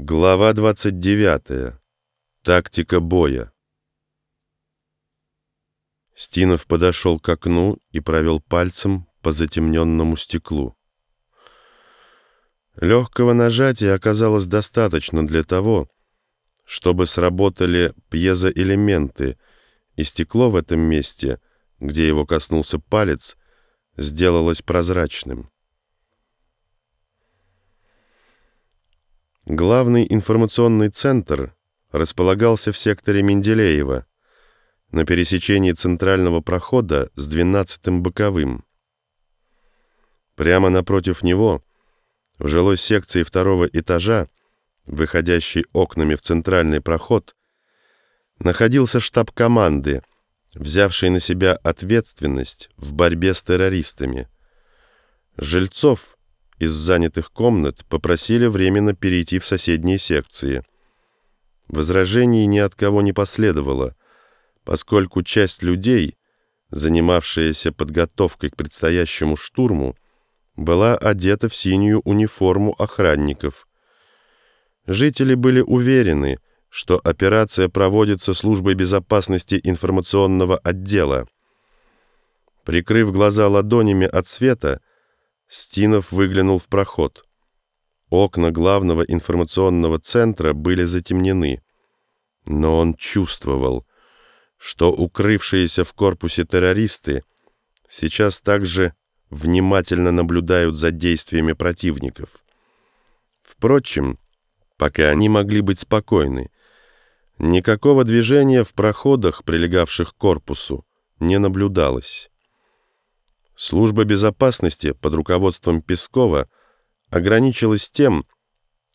Глава 29. Тактика боя. Стинов подошел к окну и провел пальцем по затемненному стеклу. Легкого нажатия оказалось достаточно для того, чтобы сработали пьезоэлементы, и стекло в этом месте, где его коснулся палец, сделалось прозрачным. Главный информационный центр располагался в секторе Менделеева на пересечении центрального прохода с 12-м боковым. Прямо напротив него, в жилой секции второго этажа, выходящей окнами в центральный проход, находился штаб команды, взявший на себя ответственность в борьбе с террористами. Жильцов – из занятых комнат попросили временно перейти в соседние секции. Возражений ни от кого не последовало, поскольку часть людей, занимавшаяся подготовкой к предстоящему штурму, была одета в синюю униформу охранников. Жители были уверены, что операция проводится службой безопасности информационного отдела. Прикрыв глаза ладонями от света, Стинов выглянул в проход. Окна главного информационного центра были затемнены. Но он чувствовал, что укрывшиеся в корпусе террористы сейчас также внимательно наблюдают за действиями противников. Впрочем, пока они могли быть спокойны, никакого движения в проходах, прилегавших к корпусу, не наблюдалось. Служба безопасности под руководством Пескова ограничилась тем,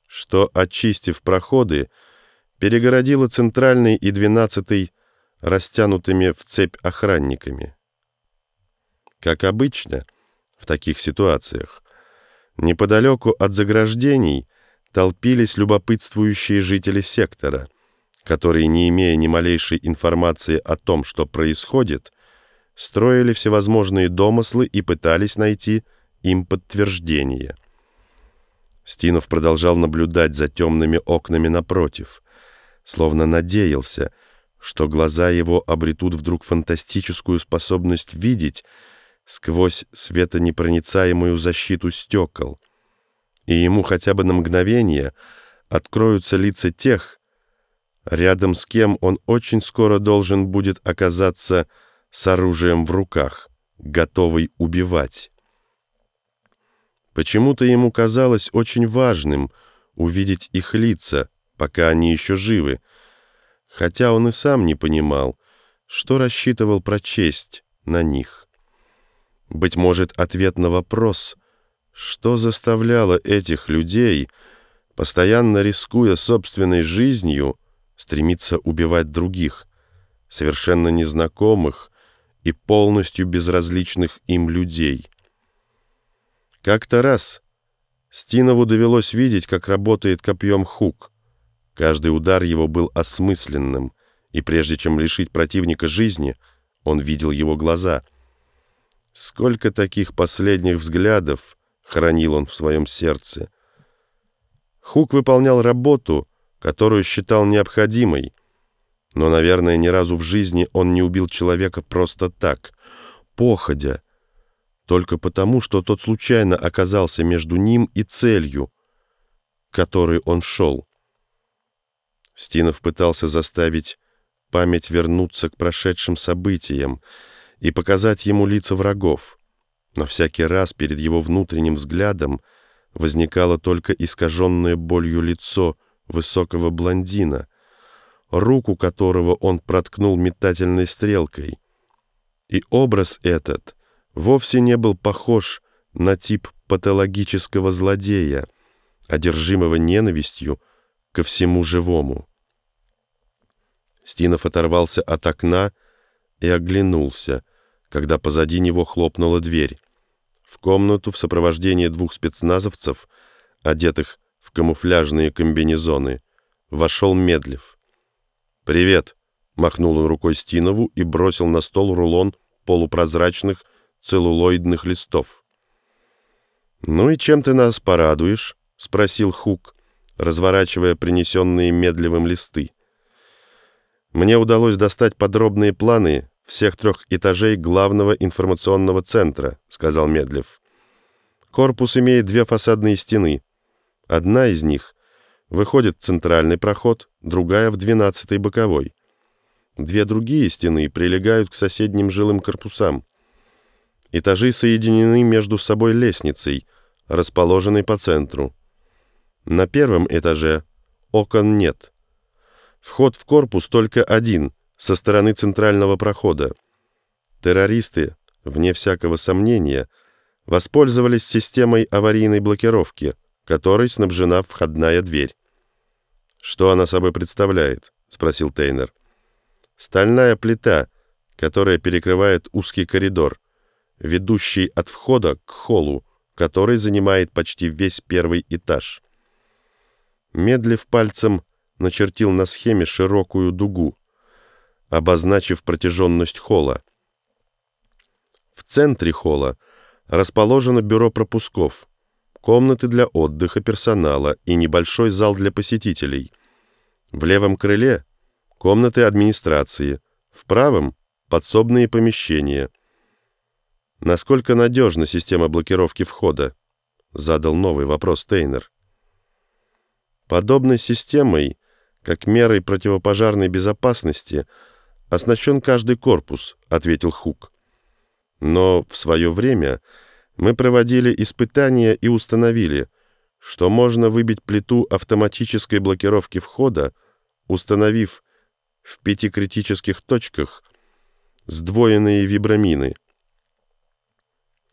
что, очистив проходы, перегородила центральный и двенадцатый растянутыми в цепь охранниками. Как обычно, в таких ситуациях, неподалеку от заграждений толпились любопытствующие жители сектора, которые, не имея ни малейшей информации о том, что происходит, строили всевозможные домыслы и пытались найти им подтверждение. Стинов продолжал наблюдать за темными окнами напротив, словно надеялся, что глаза его обретут вдруг фантастическую способность видеть сквозь светонепроницаемую защиту стекол, и ему хотя бы на мгновение откроются лица тех, рядом с кем он очень скоро должен будет оказаться с оружием в руках, готовый убивать. Почему-то ему казалось очень важным увидеть их лица, пока они еще живы, хотя он и сам не понимал, что рассчитывал прочесть на них. Быть может, ответ на вопрос, что заставляло этих людей, постоянно рискуя собственной жизнью, стремиться убивать других, совершенно незнакомых, и полностью безразличных им людей. Как-то раз Стинову довелось видеть, как работает копьем хук. Каждый удар его был осмысленным, и прежде чем лишить противника жизни, он видел его глаза. Сколько таких последних взглядов хранил он в своем сердце. Хук выполнял работу, которую считал необходимой, но, наверное, ни разу в жизни он не убил человека просто так, походя, только потому, что тот случайно оказался между ним и целью, к которой он шел. Стинов пытался заставить память вернуться к прошедшим событиям и показать ему лица врагов, но всякий раз перед его внутренним взглядом возникало только искаженное болью лицо высокого блондина — руку которого он проткнул метательной стрелкой. И образ этот вовсе не был похож на тип патологического злодея, одержимого ненавистью ко всему живому. Стинов оторвался от окна и оглянулся, когда позади него хлопнула дверь. В комнату в сопровождении двух спецназовцев, одетых в камуфляжные комбинезоны, вошел Медлев. «Привет!» — махнул он рукой Стинову и бросил на стол рулон полупрозрачных целлулоидных листов. «Ну и чем ты нас порадуешь?» — спросил Хук, разворачивая принесенные медливым листы. Мне удалось достать подробные планы всех трех этажей главного информационного центра, сказал Медлев. Корпус имеет две фасадные стены. Одна из них выходит центральный проход, другая в двенадцатый боковой. Две другие стены прилегают к соседним жилым корпусам. Этажи соединены между собой лестницей, расположенной по центру. На первом этаже окон нет. Вход в корпус только один, со стороны центрального прохода. Террористы, вне всякого сомнения, воспользовались системой аварийной блокировки, которой снабжена входная дверь. «Что она собой представляет?» — спросил Тейнер. «Стальная плита, которая перекрывает узкий коридор, ведущий от входа к холлу, который занимает почти весь первый этаж. Медлив пальцем, начертил на схеме широкую дугу, обозначив протяженность холла. В центре холла расположено бюро пропусков, комнаты для отдыха персонала и небольшой зал для посетителей. В левом крыле — комнаты администрации, в правом — подсобные помещения — «Насколько надежна система блокировки входа?» — задал новый вопрос Тейнер. Подобной системой, как мерой противопожарной безопасности, оснащен каждый корпус, ответил Хук. Но в свое время мы проводили испытания и установили, что можно выбить плиту автоматической блокировки входа, установив в пяти критических точках сдвоенные вибрамины.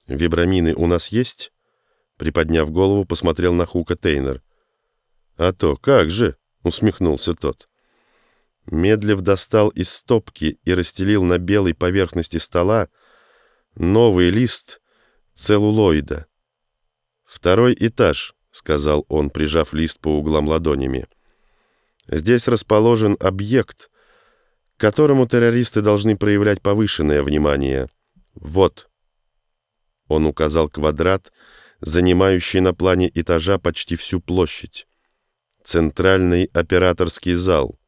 «Вибрамины у нас есть?» Приподняв голову, посмотрел на Хука Тейнер. «А то, как же!» — усмехнулся тот. Медлив достал из стопки и расстелил на белой поверхности стола новый лист целлулоида. «Второй этаж», — сказал он, прижав лист по углам ладонями. «Здесь расположен объект, к которому террористы должны проявлять повышенное внимание. Вот». Он указал квадрат, занимающий на плане этажа почти всю площадь. Центральный операторский зал.